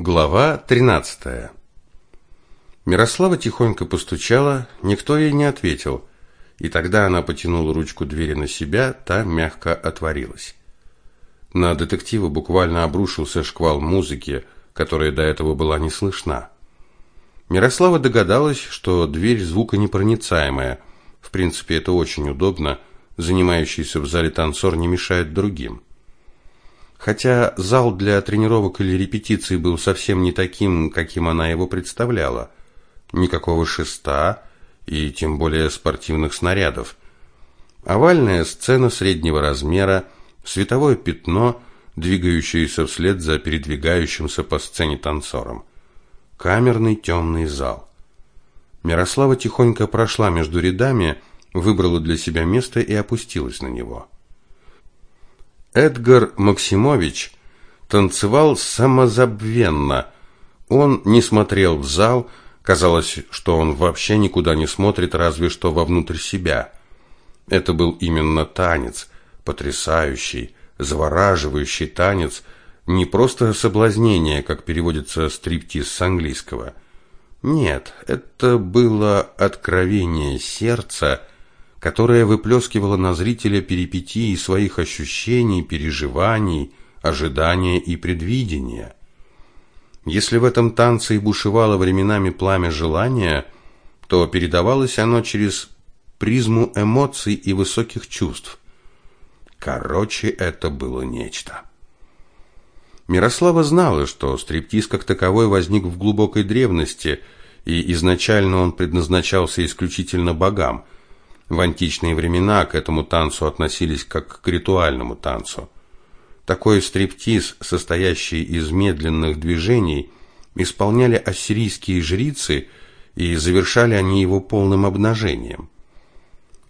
Глава 13. Мирослава тихонько постучала, никто ей не ответил. И тогда она потянула ручку двери на себя, та мягко отворилась. На детектива буквально обрушился шквал музыки, которая до этого была не слышна. Мирослава догадалась, что дверь звуконепроницаемая. В принципе, это очень удобно. Занимающийся в зале танцор не мешает другим. Хотя зал для тренировок или репетиций был совсем не таким, каким она его представляла. Никакого шеста и тем более спортивных снарядов. Овальная сцена среднего размера, световое пятно, двигающееся вслед за передвигающимся по сцене танцором. Камерный темный зал. Мирослава тихонько прошла между рядами, выбрала для себя место и опустилась на него. Эдгар Максимович танцевал самозабвенно. Он не смотрел в зал, казалось, что он вообще никуда не смотрит, разве что вовнутрь себя. Это был именно танец, потрясающий, завораживающий танец, не просто соблазнение, как переводится стриптиз с английского. Нет, это было откровение сердца, которая выплескивала на зрителя перипетии своих ощущений, переживаний, ожидания и предвидения. Если в этом танце и бушевало временами пламя желания, то передавалось оно через призму эмоций и высоких чувств. Короче, это было нечто. Мирослава знала, что стриптиз как таковой возник в глубокой древности, и изначально он предназначался исключительно богам – в античные времена к этому танцу относились как к ритуальному танцу. Такой стриптиз, состоящий из медленных движений, исполняли ассирийские жрицы, и завершали они его полным обнажением.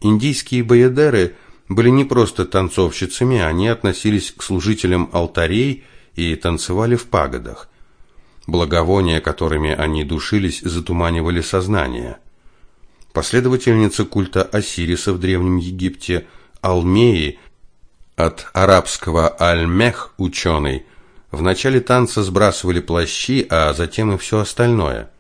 Индийские баядеры были не просто танцовщицами, они относились к служителям алтарей и танцевали в пагодах. Благовония, которыми они душились, затуманивали сознание – Последовательница культа Осириса в Древнем Египте Алмеи, от арабского «аль-мех» – ученый, в начале танца сбрасывали плащи, а затем и все остальное.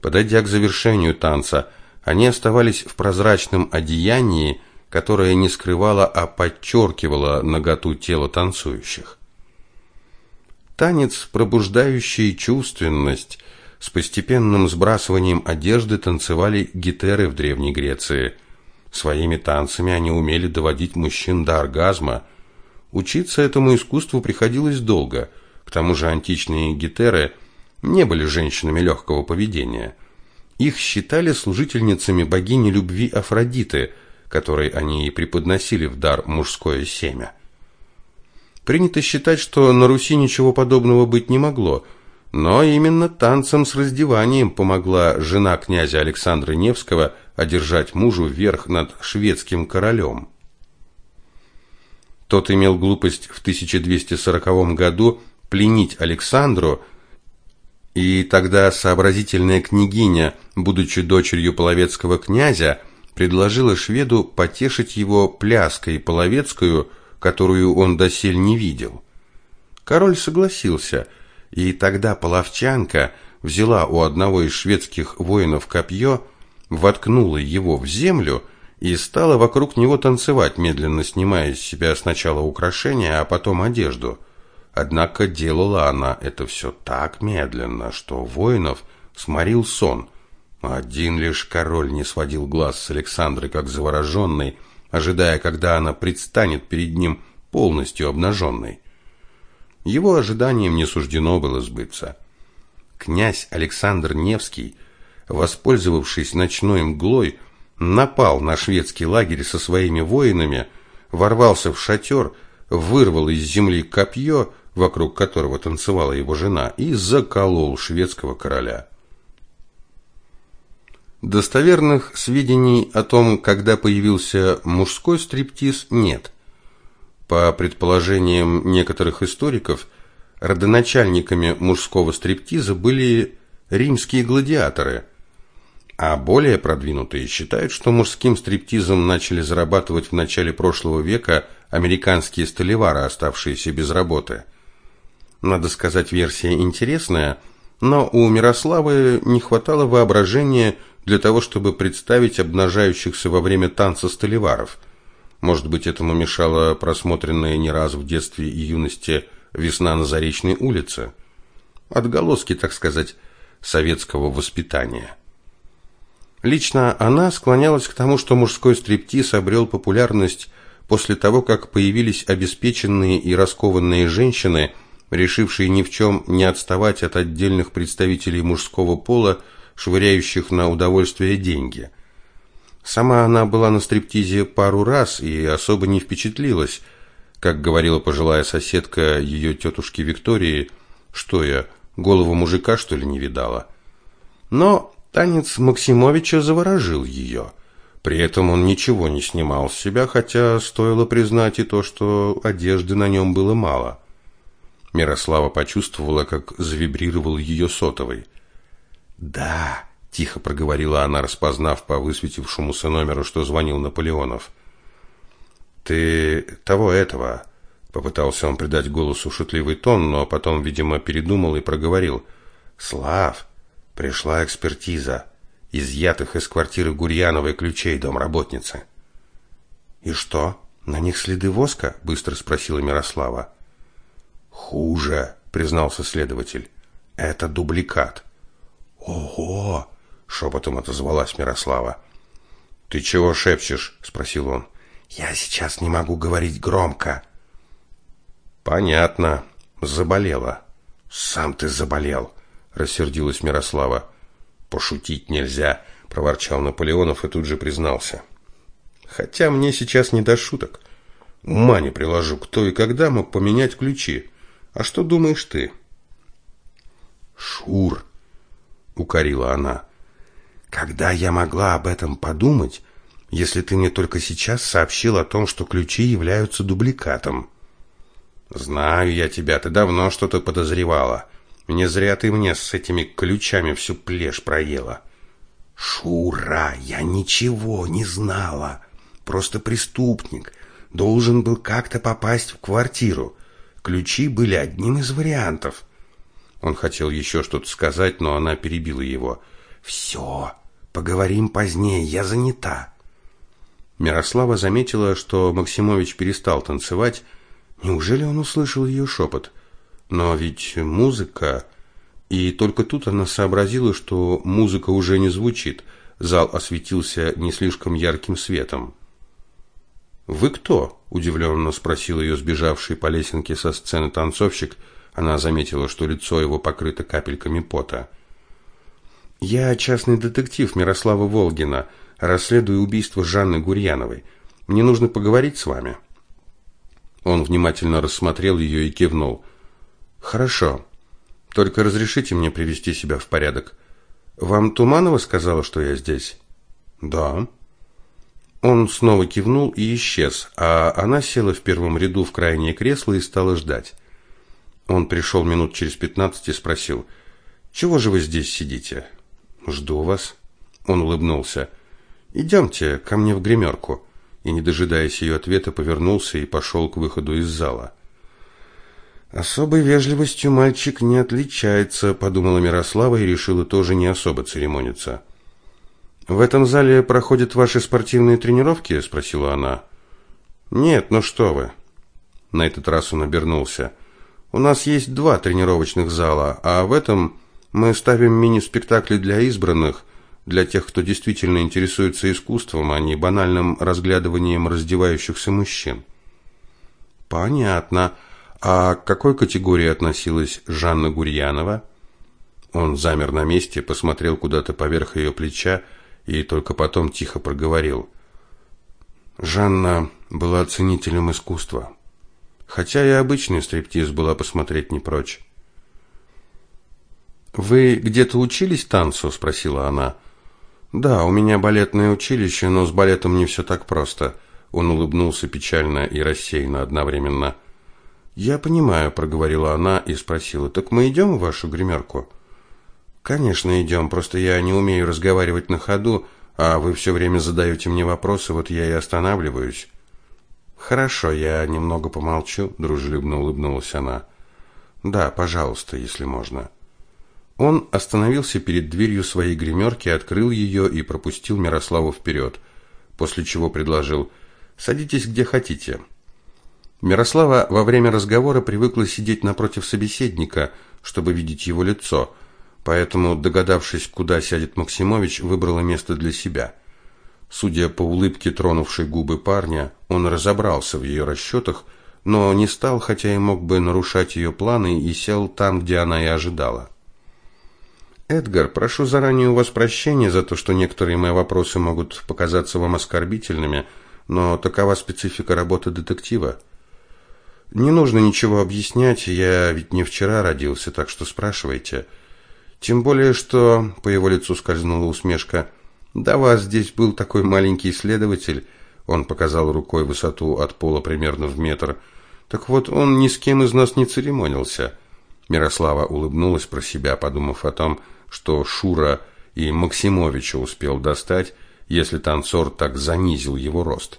Подойдя к завершению танца, они оставались в прозрачном одеянии, которое не скрывало, а подчеркивало наготу тела танцующих. Танец, пробуждающий чувственность, с постепенным сбрасыванием одежды танцевали гетеры в Древней Греции. Своими танцами они умели доводить мужчин до оргазма. Учиться этому искусству приходилось долго. К тому же античные гетеры не были женщинами легкого поведения. Их считали служительницами богини любви Афродиты, которой они и преподносили в дар мужское семя. Принято считать, что на Руси ничего подобного быть не могло – но именно танцем с раздеванием помогла жена князя Александра Невского одержать мужу верх над шведским королем. Тот имел глупость в 1240 году пленить Александру, и тогда сообразительная княгиня, будучи дочерью половецкого князя, предложила шведу потешить его пляской половецкую, которую он досель не видел. Король согласился – и тогда половчанка взяла у одного из шведских воинов копье, воткнула его в землю и стала вокруг него танцевать, медленно снимая с себя сначала украшения, а потом одежду. Однако делала она это все так медленно, что воинов сморил сон. Один лишь король не сводил глаз с Александры, как завороженный, ожидая, когда она предстанет перед ним полностью обнаженной. Его ожиданиям не суждено было сбыться. Князь Александр Невский, воспользовавшись ночной мглой, напал на шведский лагерь со своими воинами, ворвался в шатер, вырвал из земли копье, вокруг которого танцевала его жена, и заколол шведского короля. Достоверных сведений о том, когда появился мужской стриптиз, нет. По предположениям некоторых историков, родоначальниками мужского стриптиза были римские гладиаторы, а более продвинутые считают, что мужским стриптизом начали зарабатывать в начале прошлого века американские столевары, оставшиеся без работы. Надо сказать, версия интересная, но у Мирославы не хватало воображения для того, чтобы представить обнажающихся во время танца столеваров. Может быть, этому мешало просмотренная не раз в детстве и юности «Весна на Заречной улице». Отголоски, так сказать, советского воспитания. Лично она склонялась к тому, что мужской стриптиз обрел популярность после того, как появились обеспеченные и раскованные женщины – решивший ни в чем не отставать от отдельных представителей мужского пола, швыряющих на удовольствие деньги. Сама она была на стриптизе пару раз и особо не впечатлилась, как говорила пожилая соседка ее тетушки Виктории, что я, голову мужика, что ли, не видала. Но танец Максимовича заворожил ее. При этом он ничего не снимал с себя, хотя стоило признать и то, что одежды на нем было мало. Мирослава почувствовала, как завибрировал ее сотовый. «Да», – тихо проговорила она, распознав по высветившемуся номеру, что звонил Наполеонов. «Ты того этого», – попытался он придать голосу шутливый тон, но потом, видимо, передумал и проговорил. «Слав, пришла экспертиза изъятых из квартиры Гурьяновой ключей домработницы». «И что, на них следы воска?» – быстро спросила Мирослава. Хуже, признался следователь. Это дубликат. Ого, шепотом отозвалась Мирослава. Ты чего шепчешь? спросил он. Я сейчас не могу говорить громко. Понятно. Заболела. Сам ты заболел, рассердилась Мирослава. Пошутить нельзя, проворчал Наполеонов и тут же признался. Хотя мне сейчас не до шуток. Ума не приложу, кто и когда мог поменять ключи. А что думаешь ты? Шур, укорила она. Когда я могла об этом подумать, если ты мне только сейчас сообщил о том, что ключи являются дубликатом? Знаю я тебя, ты давно что-то подозревала. Не зря ты мне с этими ключами всю плешь проела. Шура, я ничего не знала. Просто преступник должен был как-то попасть в квартиру. Ключи были одним из вариантов. Он хотел еще что-то сказать, но она перебила его. «Все, поговорим позднее, я занята». Мирослава заметила, что Максимович перестал танцевать. Неужели он услышал ее шепот? Но ведь музыка... И только тут она сообразила, что музыка уже не звучит. Зал осветился не слишком ярким светом. «Вы кто?» – удивленно спросил ее сбежавший по лесенке со сцены танцовщик. Она заметила, что лицо его покрыто капельками пота. «Я частный детектив Мирослава Волгина, расследую убийство Жанны Гурьяновой. Мне нужно поговорить с вами». Он внимательно рассмотрел ее и кивнул. «Хорошо. Только разрешите мне привести себя в порядок. Вам Туманова сказала, что я здесь?» «Да». Он снова кивнул и исчез, а она села в первом ряду в крайнее кресло и стала ждать. Он пришел минут через пятнадцать и спросил, «Чего же вы здесь сидите?» «Жду вас». Он улыбнулся. «Идемте ко мне в гримерку». И, не дожидаясь ее ответа, повернулся и пошел к выходу из зала. «Особой вежливостью мальчик не отличается», — подумала Мирослава и решила тоже не особо церемониться. В этом зале проходят ваши спортивные тренировки, спросила она. Нет, ну что вы? На этот раз он обернулся. У нас есть два тренировочных зала, а в этом мы ставим мини-спектакли для избранных, для тех, кто действительно интересуется искусством, а не банальным разглядыванием раздевающихся мужчин. Понятно. А к какой категории относилась Жанна Гурьянова? Он замер на месте, посмотрел куда-то поверх ее плеча и только потом тихо проговорил. Жанна была ценителем искусства, хотя и обычный стриптиз была посмотреть не прочь. «Вы где-то учились танцу?» – спросила она. «Да, у меня балетное училище, но с балетом не все так просто». Он улыбнулся печально и рассеянно одновременно. «Я понимаю», – проговорила она и спросила. «Так мы идем в вашу гримерку?» Конечно, идем, просто я не умею разговаривать на ходу, а вы все время задаете мне вопросы, вот я и останавливаюсь. Хорошо, я немного помолчу, дружелюбно улыбнулась она. Да, пожалуйста, если можно. Он остановился перед дверью своей гримерки, открыл ее и пропустил Мирославу вперед, после чего предложил «Садитесь где хотите». Мирослава во время разговора привыкла сидеть напротив собеседника, чтобы видеть его лицо, поэтому, догадавшись, куда сядет Максимович, выбрала место для себя. Судя по улыбке, тронувшей губы парня, он разобрался в ее расчетах, но не стал, хотя и мог бы нарушать ее планы, и сел там, где она и ожидала. Эдгар, прошу заранее у вас прощения за то, что некоторые мои вопросы могут показаться вам оскорбительными, но такова специфика работы детектива. Не нужно ничего объяснять, я ведь не вчера родился, так что спрашивайте. Тем более, что по его лицу скользнула усмешка. Да вас здесь был такой маленький исследователь, он показал рукой высоту от пола примерно в метр. Так вот, он ни с кем из нас не церемонился. Мирослава улыбнулась про себя, подумав о том, что Шура и Максимовича успел достать, если танцор так занизил его рост.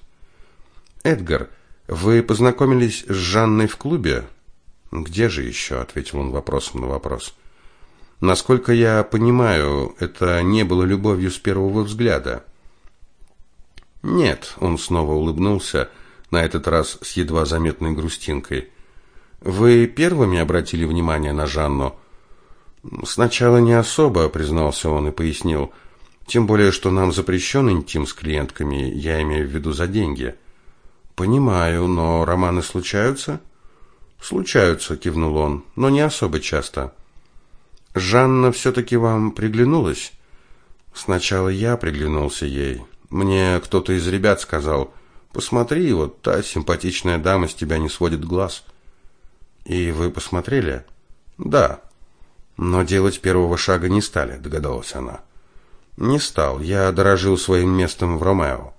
Эдгар, вы познакомились с Жанной в клубе? Где же еще?» – ответил он вопросом на вопрос. Насколько я понимаю, это не было любовью с первого взгляда. Нет, он снова улыбнулся, на этот раз с едва заметной грустинкой. Вы первыми обратили внимание на Жанну? Сначала не особо, признался он и пояснил. Тем более, что нам запрещен интим с клиентками, я имею в виду за деньги. Понимаю, но романы случаются? Случаются, кивнул он, но не особо часто. Жанна все таки вам приглянулась? Сначала я приглянулся ей. Мне кто-то из ребят сказал: "Посмотри, вот та симпатичная дама с тебя не сводит глаз". И вы посмотрели? Да. Но делать первого шага не стали, догадалась она. Не стал. Я дорожил своим местом в Ромео.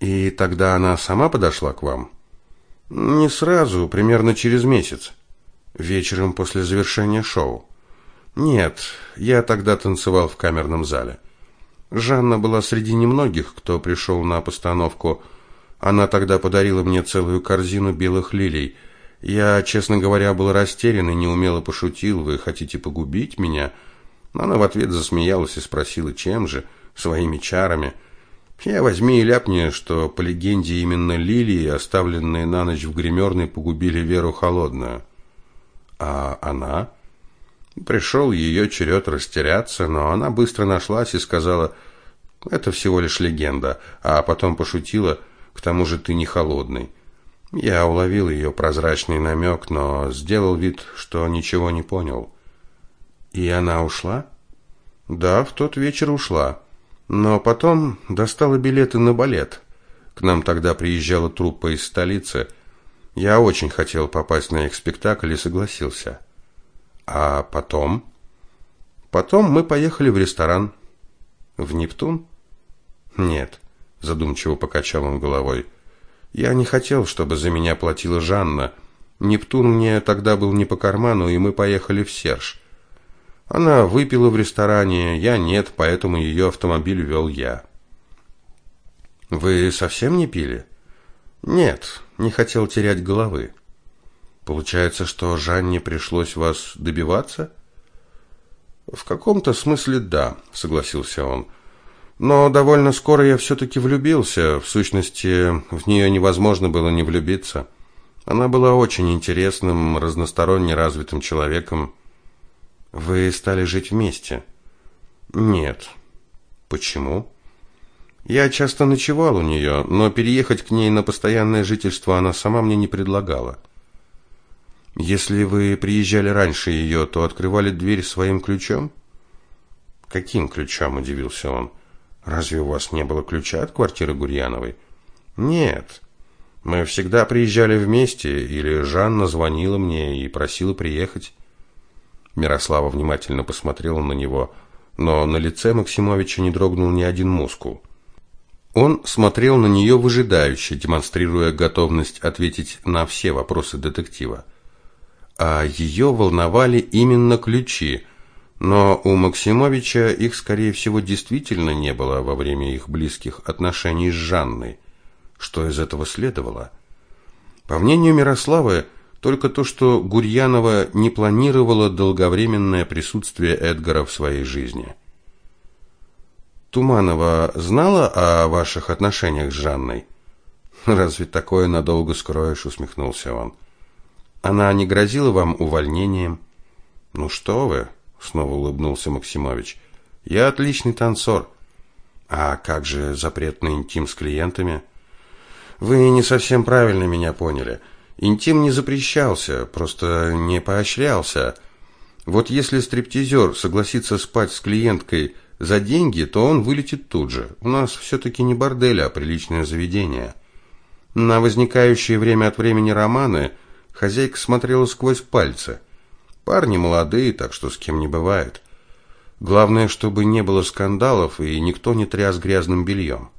И тогда она сама подошла к вам? Не сразу, примерно через месяц. Вечером после завершения шоу. Нет, я тогда танцевал в камерном зале. Жанна была среди немногих, кто пришел на постановку. Она тогда подарила мне целую корзину белых лилий. Я, честно говоря, был растерян и неумело пошутил: "Вы хотите погубить меня?" Она в ответ засмеялась и спросила: "Чем же? Своими чарами?" Я возьми и ляпни, что по легенде именно лилии, оставленные на ночь в гримерной, погубили Веру Холодную. А она пришел ее черед растеряться, но она быстро нашлась и сказала: "Это всего лишь легенда", а потом пошутила: "К тому же ты не холодный". Я уловил ее прозрачный намек, но сделал вид, что ничего не понял. И она ушла? Да, в тот вечер ушла. Но потом достала билеты на балет. К нам тогда приезжала труппа из столицы. Я очень хотел попасть на их спектакль и согласился. А потом? Потом мы поехали в ресторан. В Нептун? Нет, задумчиво покачал он головой. Я не хотел, чтобы за меня платила Жанна. Нептун мне тогда был не по карману, и мы поехали в Серж. Она выпила в ресторане, я нет, поэтому ее автомобиль вел я. Вы совсем не пили? Нет, не хотел терять головы. Получается, что Жанне пришлось вас добиваться? В каком-то смысле да, согласился он. Но довольно скоро я все-таки влюбился. В сущности, в нее невозможно было не влюбиться. Она была очень интересным, разносторонне развитым человеком. Вы стали жить вместе? Нет. Почему? Я часто ночевал у нее, но переехать к ней на постоянное жительство она сама мне не предлагала. Если вы приезжали раньше ее, то открывали дверь своим ключом? Каким ключом, удивился он. Разве у вас не было ключа от квартиры Гурьяновой? Нет. Мы всегда приезжали вместе, или Жанна звонила мне и просила приехать. Мирослава внимательно посмотрела на него, но на лице Максимовича не дрогнул ни один мускул. Он смотрел на нее выжидающе, демонстрируя готовность ответить на все вопросы детектива. А ее волновали именно ключи – но у Максимовича их, скорее всего, действительно не было во время их близких отношений с Жанной. Что из этого следовало? По мнению Мирославы, только то, что Гурьянова не планировала долговременное присутствие Эдгара в своей жизни. Туманова знала о ваших отношениях с Жанной? Разве такое надолго скроешь, усмехнулся он. Она не грозила вам увольнением? Ну что вы, снова улыбнулся Максимович. Я отличный танцор. А как же запрет на интим с клиентами? Вы не совсем правильно меня поняли. Интим не запрещался, просто не поощрялся. Вот если стриптизер согласится спать с клиенткой за деньги, то он вылетит тут же. У нас все-таки не бордель, а приличное заведение. На возникающие время от времени романы хозяйка смотрела сквозь пальцы. Парни молодые, так что с кем не бывает. Главное, чтобы не было скандалов и никто не тряс грязным бельем.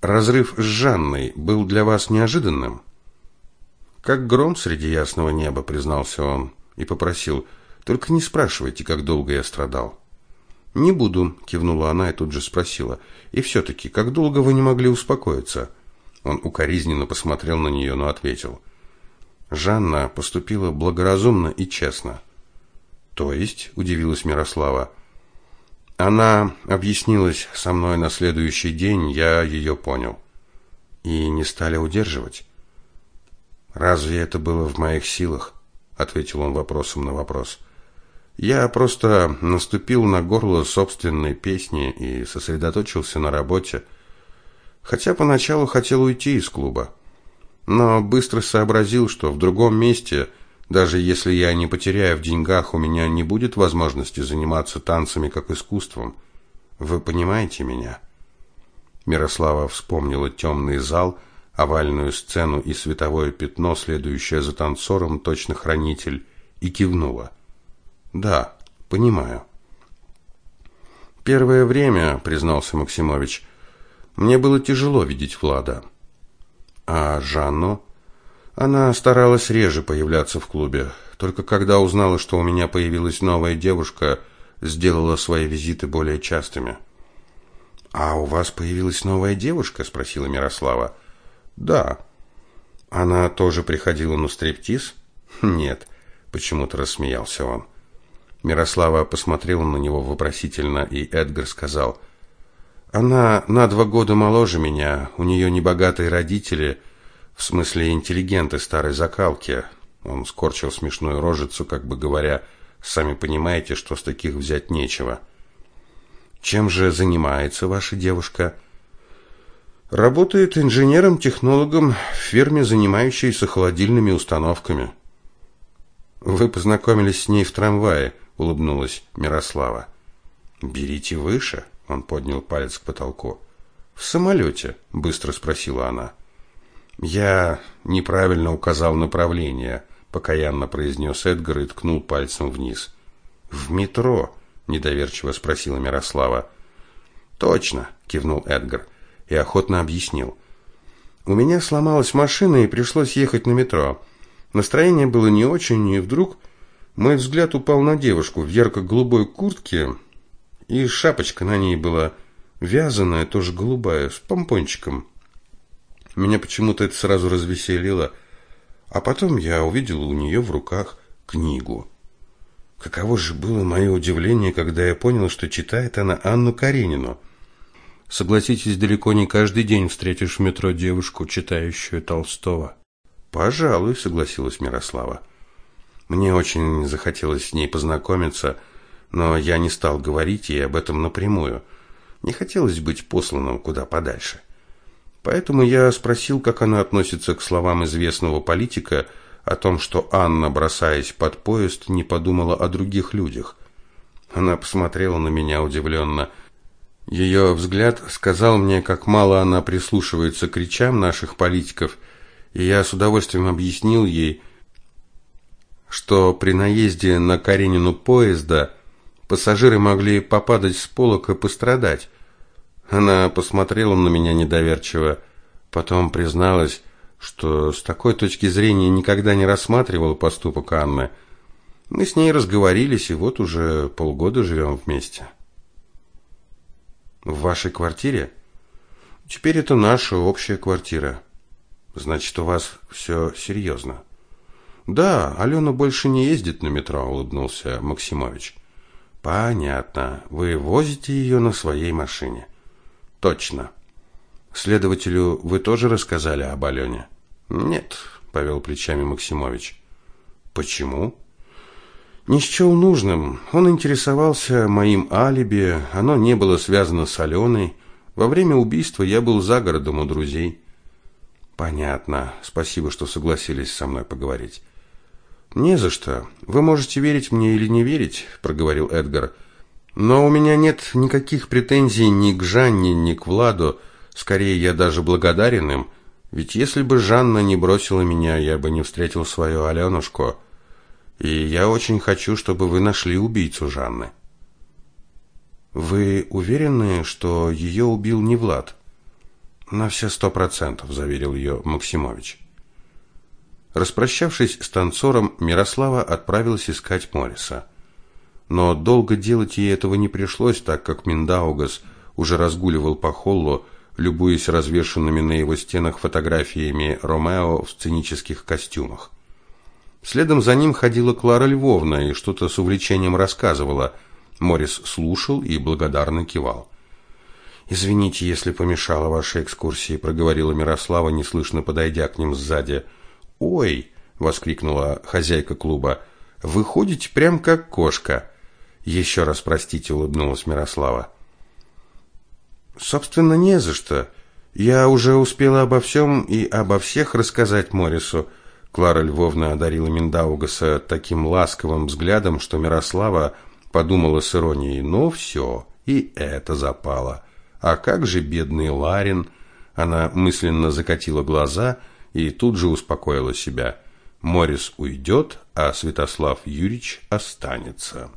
Разрыв с Жанной был для вас неожиданным? Как гром среди ясного неба, признался он и попросил: "Только не спрашивайте, как долго я страдал". "Не буду", кивнула она и тут же спросила: "И все таки как долго вы не могли успокоиться?" Он укоризненно посмотрел на нее, но ответил: "Жанна поступила благоразумно и честно". "То есть?" удивилась Мирослава. Она объяснилась со мной на следующий день, я ее понял. И не стали удерживать. Разве это было в моих силах? ответил он вопросом на вопрос. Я просто наступил на горло собственной песни и сосредоточился на работе. Хотя поначалу хотел уйти из клуба, но быстро сообразил, что в другом месте, даже если я не потеряю в деньгах, у меня не будет возможности заниматься танцами как искусством. Вы понимаете меня? Мирослава вспомнила темный зал, овальную сцену и световое пятно, следующее за танцором, точно хранитель, и кивнула. Да, понимаю. Первое время, признался Максимович, мне было тяжело видеть Влада. А Жанну? Она старалась реже появляться в клубе. Только когда узнала, что у меня появилась новая девушка, сделала свои визиты более частыми. А у вас появилась новая девушка, спросила Мирослава. Да. Она тоже приходила на стриптиз? Нет, почему-то рассмеялся он. Мирослава посмотрела на него вопросительно, и Эдгар сказал: "Она на два года моложе меня, у нее небогатые родители, в смысле интеллигенты старой закалки". Он скорчил смешную рожицу, как бы говоря: "Сами понимаете, что с таких взять нечего". Чем же занимается ваша девушка? Работает инженером-технологом в фирме, занимающейся холодильными установками. Вы познакомились с ней в трамвае, улыбнулась Мирослава. Берите выше, он поднял палец к потолку. В самолете?» – быстро спросила она. Я неправильно указал направление, покаянно произнес Эдгар и ткнул пальцем вниз. В метро, недоверчиво спросила Мирослава. Точно, кивнул Эдгар и охотно объяснил. У меня сломалась машина и пришлось ехать на метро. Настроение было не очень, и вдруг мой взгляд упал на девушку в ярко-голубой куртке, и шапочка на ней была вязаная, тоже голубая, с помпончиком. Меня почему-то это сразу развеселило. А потом я увидел у нее в руках книгу. Каково же было мое удивление, когда я понял, что читает она Анну Каренину. Согласитесь, далеко не каждый день встретишь в метро девушку, читающую Толстого. Пожалуй, согласилась Мирослава. Мне очень захотелось с ней познакомиться, но я не стал говорить ей об этом напрямую. Не хотелось быть посланным куда подальше. Поэтому я спросил, как она относится к словам известного политика о том, что Анна, бросаясь под поезд, не подумала о других людях. Она посмотрела на меня удивленно ее взгляд сказал мне, как мало она прислушивается к речам наших политиков, и я с удовольствием объяснил ей, что при наезде на Каренину поезда пассажиры могли попадать с полок и пострадать. Она посмотрела на меня недоверчиво, потом призналась, что с такой точки зрения никогда не рассматривала поступок Анны. Мы с ней разговорились, и вот уже полгода живем вместе. В вашей квартире? Теперь это наша общая квартира. Значит, у вас все серьезно. Да, Алена больше не ездит на метро, улыбнулся Максимович. Понятно. Вы возите ее на своей машине. Точно. Следователю вы тоже рассказали об Алене? Нет, повел плечами Максимович. Почему? Не счел нужным. Он интересовался моим алиби, оно не было связано с Аленой. Во время убийства я был за городом у друзей. Понятно. Спасибо, что согласились со мной поговорить. Не за что. Вы можете верить мне или не верить, проговорил Эдгар. Но у меня нет никаких претензий ни к Жанне, ни к Владу. Скорее, я даже благодарен им. Ведь если бы Жанна не бросила меня, я бы не встретил свою Аленушку. И я очень хочу, чтобы вы нашли убийцу Жанны. Вы уверены, что ее убил не Влад? На все сто процентов, заверил ее Максимович. Распрощавшись с танцором, Мирослава отправилась искать Мориса. Но долго делать ей этого не пришлось, так как Миндаугас уже разгуливал по холлу, любуясь развешанными на его стенах фотографиями Ромео в сценических костюмах. Следом за ним ходила Клара Львовна и что-то с увлечением рассказывала. Морис слушал и благодарно кивал. «Извините, если помешала вашей экскурсии», — проговорила Мирослава, неслышно подойдя к ним сзади. «Ой!» — воскликнула хозяйка клуба. «Вы ходите прям как кошка». «Еще раз простите», — улыбнулась Мирослава. «Собственно, не за что. Я уже успела обо всем и обо всех рассказать Морису». Клара Львовна одарила Миндаугаса таким ласковым взглядом, что Мирослава подумала с иронией, ну все, и это запало. А как же бедный Ларин? Она мысленно закатила глаза и тут же успокоила себя. Морис уйдет, а Святослав Юрьевич останется.